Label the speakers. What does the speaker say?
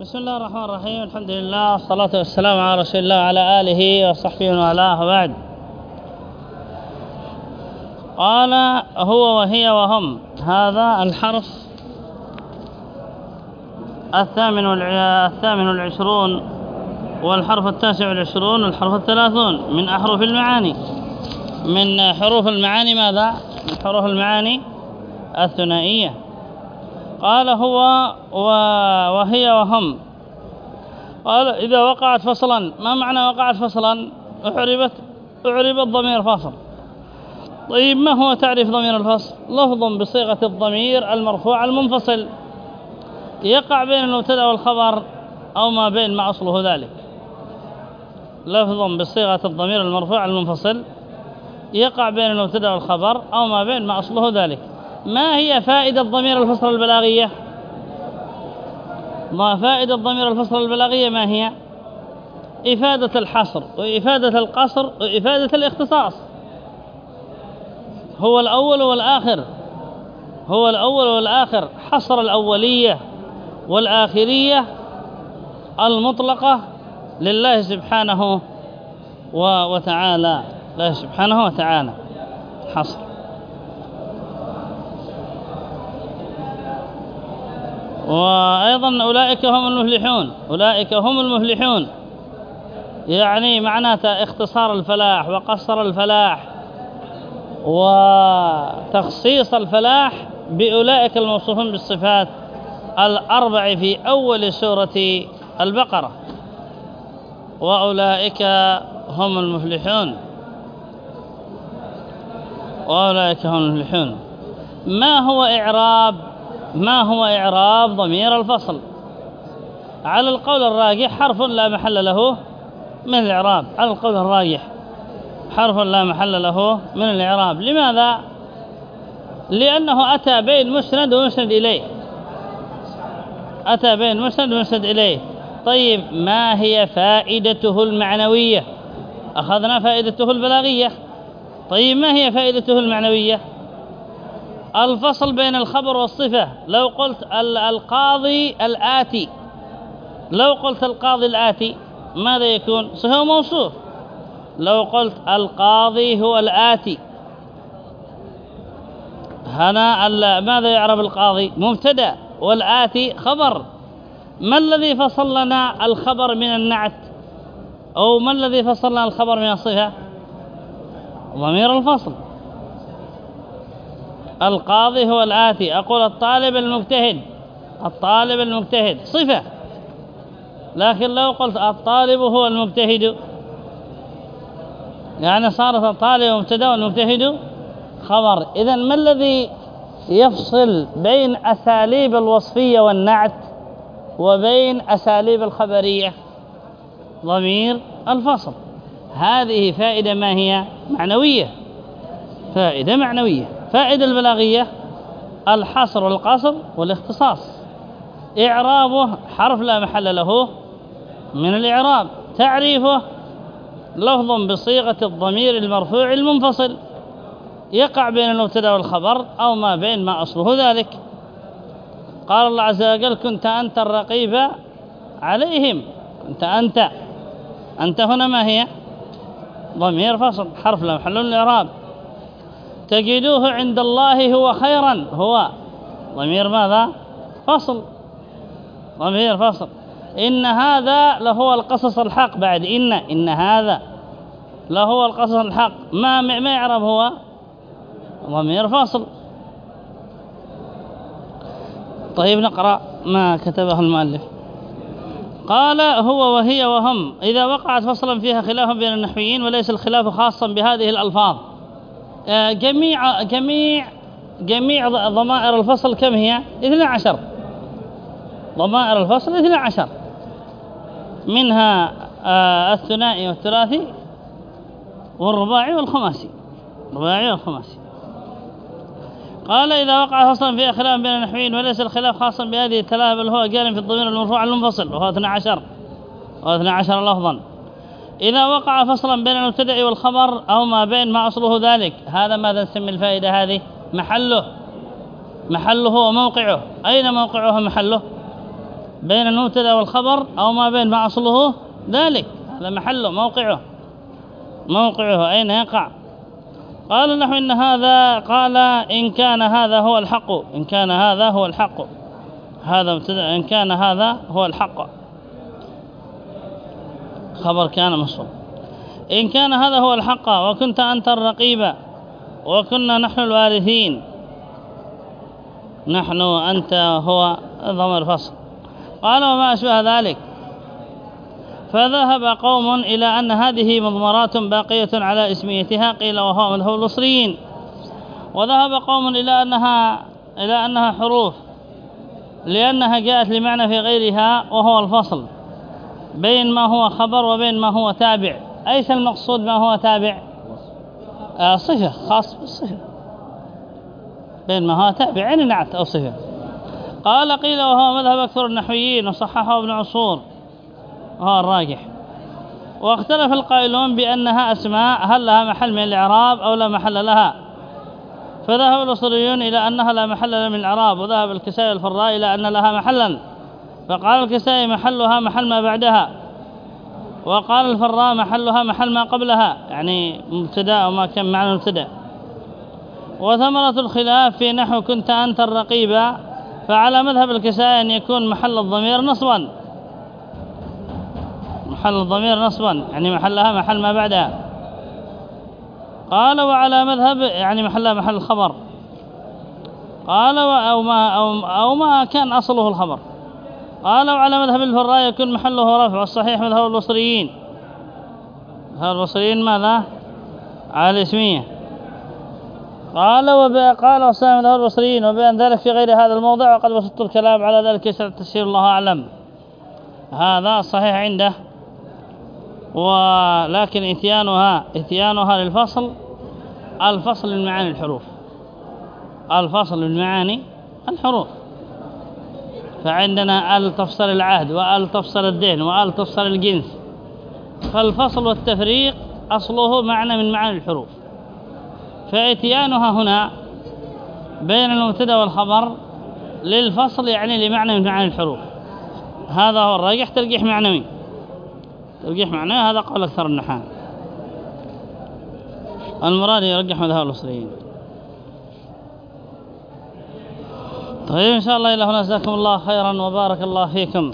Speaker 1: بسم الله الرحمن الرحيم الحمد لله والصلاة والسلام على رسول الله وعلى آله وصحبه وعلاه وبعد قال هو وهي وهم هذا الحرف الثامن الثامن والعشرون والحرف التاسع والعشرون والحرف الثلاثون من أحرف المعاني. من حروف المعاني ماذا؟ من حروف المعاني الثنائية. قال هو وهي وهم. قال إذا وقعت فصلا ما معنى وقعت فصلا؟ أعربت أعرب الضمير فاصل. طيب ما هو تعريف ضمير الفصل؟ لفظ بصيغة الضمير المرفوع المنفصل. يقع بين المبتدأ والخبر أو ما بين ما أصله ذلك. لفظ بصيغة الضمير المرفوع المنفصل. يقع بين المبتدأ والخبر أو ما بين ما أصله ذلك. ما هي فائدة ضمير الفصل البلاغية؟ ما فائدة ضمير الفصل البلاغية ما هي؟ إفادة الحصر وإفادة القصر وإفادة الاختصاص. هو الأول والآخر. هو الأول والآخر. حصر الأولية والآخرية المطلقة لله سبحانه وتعالى. الله سبحانه وتعالى. حصر. وأيضا أولئك هم المفلحون أولئك هم المفلحون. يعني معناته اختصار الفلاح وقصر الفلاح وتخصيص الفلاح بأولئك الموصوفون بالصفات الأربع في أول سورة البقرة. وأولئك هم المفلحون. وأولئك هم المفلحون. ما هو إعراب ما هو إعراب ضمير الفصل؟ على القول الراجح حرف لا محل له من الإعراب. على القول الراجح حرف لا محل له من الإعراب. لماذا؟ لأنه أتى بين مسند ومسند إليه. أتى بين مسند ومسند إليه. طيب ما هي فائدته المعنوية؟ أخذنا فائدته البلاغية. طيب ما هي فائدته المعنوية؟ الفصل بين الخبر والصفة. لو قلت القاضي الآتي. لو قلت القاضي الآتي ماذا يكون؟ صفة موصوف. لو قلت القاضي هو الآتي. هنا ماذا يعرف القاضي؟ مبتدا. والآتي خبر. ما الذي فصل لنا الخبر من النعت؟ أو ما الذي فصل لنا الخبر من الصفة؟ ضمير الفصل. القاضي هو الآتي. أقول الطالب المجتهد. الطالب المجتهد. صفة. لكن لو قلت الطالب هو المجتهد. يعني صارت الطالب مبتدأ والمجتهد خبر. إذا ما الذي يفصل بين أساليب الوصفية والنعت وبين أساليب الخبرية؟ ضمير الفصل. هذه فائدة ما هي؟ معنوية. فائدة معنوية. فائدة البلاغية الحصر والقصر والاختصاص. إعرابه حرف لا محل له من الإعراب. تعريفه لفظ بصيغة الضمير المرفوع المنفصل. يقع بين المبتدا والخبر أو ما بين ما أصله ذلك. قال الله عز وجل كنت أنت الرقيب عليهم. كنت أنت. أنت هنا ما هي؟ ضمير فصل حرف لا محل الإعراب تجدوه عند الله هو خيرا. هو ضمير ماذا؟ فصل. ضمير فصل. إن هذا لهو القصص الحق. بعد إن إن هذا لهو القصص الحق. ما ما يعرف هو؟ ضمير فصل. طيب نقرأ ما كتبه المؤلف. قال هو وهي وهم. إذا وقعت فصلا فيها خلاف بين النحويين وليس الخلاف خاصا بهذه الألفاظ. جميع جميع جميع ضمائر الفصل كم هي؟ 12 ضمائر الفصل 12 منها آه، الثنائي والثلاثي والرباعي والخماسي. الرباعي والخماسي. قال إذا وقع فصلا في خلاف بين النحويين وليس الخلاف خاصا بهذه الثلاثة بل هو قال في الضمير المرفوع المنفصل وهو 12 وهو 12 لفظا. إذا وقع فصلا بين المبتدع والخبر أو ما بين ما أصله ذلك؟ هذا ماذا نسمي الفائدة هذه؟ محله. محله وموقعه أين موقعه محله؟ بين المبتدا والخبر أو ما بين ما أصله ذلك. هذا محله موقعه. موقعه أين يقع؟ قال نحو إن هذا قال إن كان هذا هو الحق. إن كان هذا هو الحق. هذا إن كان هذا هو الحق. خبر كان مصروف إن كان هذا هو الحق وكنت أنت الرقيب وكنا نحن الوارثين. نحن أنت هو ضمر فصل. قال وما أشبه ذلك. فذهب قوم إلى أن هذه مضمرات باقية على اسميتها قيل وهو مذهب البصريين. وذهب قوم إلى أنها إلى أنها حروف. لأنها جاءت لمعنى في غيرها وهو الفصل. بين ما هو خبر وبين ما هو تابع. أيس المقصود ما هو تابع؟ آه صفة خاص بالصفة. بين ما هو تابع يعني نعت أو صفة. قال قيل وهو مذهب أكثر النحويين وصححه ابن عصور وهو الراجح. واختلف القائلون بأنها أسماء هل لها محل من الإعراب أو لا محل لها؟ فذهب الأصوليون إلى أنها لا محل لها من الإعراب وذهب الكسائي الفراء إلى أن لها محلا. فقال الكسائي محلها محل ما بعدها وقال الفراء محلها محل ما قبلها يعني مبتدا وما كان معنى مبتدا وثمرة الخلاف في نحو كنت أنت الرقيب فعلى مذهب الكسائي أن يكون محل الضمير نصبا. محل الضمير نصبا يعني محلها محل ما بعدها. قال وعلى مذهب يعني محلها محل الخبر. قال أو ما, أو, أو ما كان أصله الخبر. قال وعلى مذهب الفراء يكون محله رفع والصحيح مذهب البصريين. مذهب البصريين ماذا؟ على الإسمية. قال وقال وسام مذهب البصريين وبين ذلك في غير هذا الموضع وقد بسطت الكلام على ذلك يسر التسير الله أعلم. هذا صحيح عنده. ولكن إتيانها إتيانها للفصل الفصل من معاني الحروف. الفصل من معاني الحروف. فعندنا آل تفصل العهد وآل تفصل الدين وآل تفصل الجنس. فالفصل والتفريق أصله معنى من معاني الحروف. فإتيانها هنا بين المبتدا والخبر للفصل يعني لمعنى من معاني الحروف. هذا هو الراجح ترجيح معنوي. ترجيح معناه هذا قول أكثر النحاة. المراد يرجح مذهب الأصليين. طيب إن شاء الله إلى هنا جزاكم الله خيرا وبارك الله فيكم.